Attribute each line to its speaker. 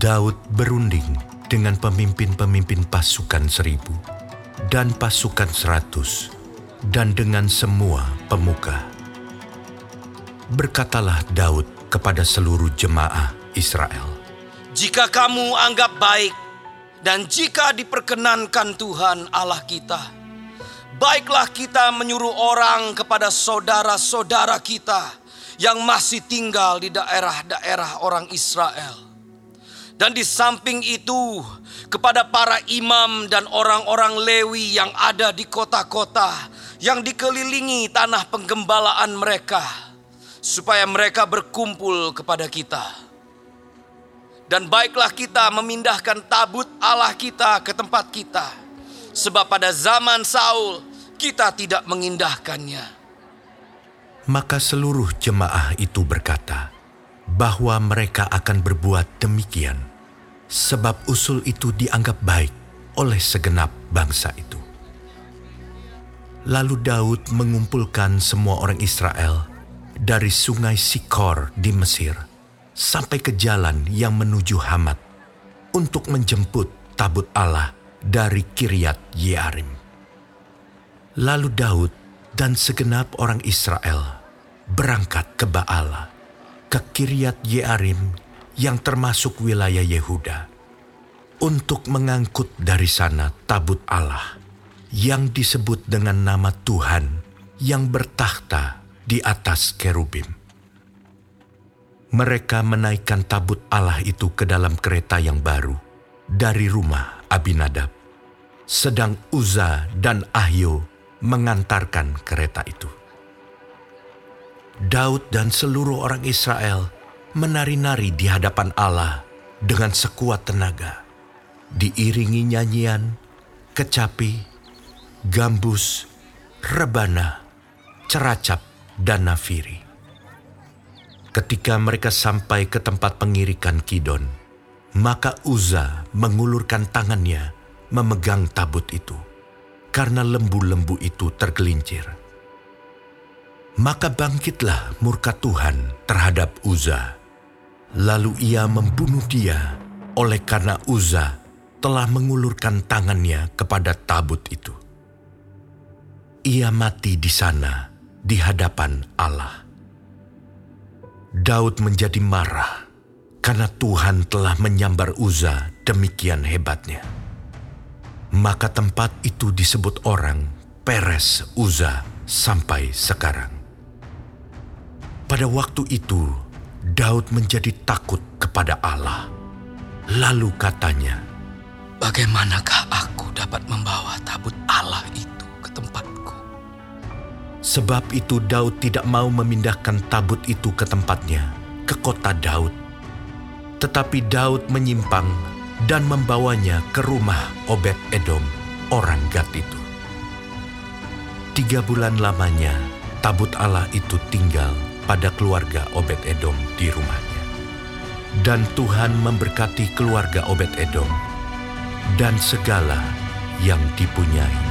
Speaker 1: Daud berunding dengan pemimpin-pemimpin pasukan seribu dan pasukan seratus dan dengan semua pemuka. Berkatalah Daud kepada seluruh jemaah Israel.
Speaker 2: Jika kamu anggap baik dan jika diperkenankan Tuhan Allah kita, baiklah kita menyuruh orang kepada saudara-saudara kita yang masih tinggal di daerah-daerah orang Israel. Dan di samping itu, kepada para imam dan orang-orang Lewi yang ada di kota-kota yang dikelilingi tanah penggembalaan mereka, supaya mereka berkumpul kepada kita. Dan baiklah kita memindahkan tabut Allah kita ke tempat kita, sebab pada zaman Saul kita tidak mengindahkannya.
Speaker 1: Maka seluruh jemaah itu berkata bahwa mereka akan berbuat demikian sebab usul itu dianggap baik oleh segenap bangsa itu. Lalu Daud mengumpulkan semua orang Israel dari sungai Sikor di Mesir sampai ke jalan yang menuju Hamat untuk menjemput tabut Allah dari Kiryat Yearim. Lalu Daud dan segenap orang Israel berangkat ke Baala, ke Kiryat Yearim yang termasuk wilayah Yehuda, untuk mengangkut dari sana tabut Allah yang disebut dengan nama Tuhan yang bertakhta di atas kerubim. Mereka menaikkan tabut Allah itu ke dalam kereta yang baru dari rumah Abinadab, sedang Uza dan Ahyo mengantarkan kereta itu. Daud dan seluruh orang Israel menari-nari di hadapan Allah dengan sekuat tenaga, diiringi nyanyian, kecapi, gambus, rebana, ceracap, dan nafiri. Ketika mereka sampai ke tempat pengirikan Kidon, maka Uza mengulurkan tangannya memegang tabut itu, karena lembu-lembu itu tergelincir. Maka bangkitlah murka Tuhan terhadap Uza Lalu ia membunuh dia oleh karena Uza telah mengulurkan tangannya kepada tabut itu. Ia mati di sana di hadapan Allah. Daud menjadi marah karena Tuhan telah menyambar Uza demikian hebatnya. Maka tempat itu disebut orang Peres Uza sampai sekarang. Pada waktu itu, Daud menjadi takut kepada Allah. Lalu katanya,
Speaker 2: Bagaimanakah aku dapat membawa tabut Allah itu ke tempatku?
Speaker 1: Sebab itu Daud tidak mau memindahkan tabut itu ke tempatnya, ke kota Daud. Tetapi Daud menyimpang dan membawanya ke rumah Obed Edom, orang Gad itu. Tiga bulan lamanya, tabut Allah itu tinggal pada keluarga Obed Edom di rumahnya. Dan Tuhan memberkati keluarga Obed Edom dan segala yang dipunyai.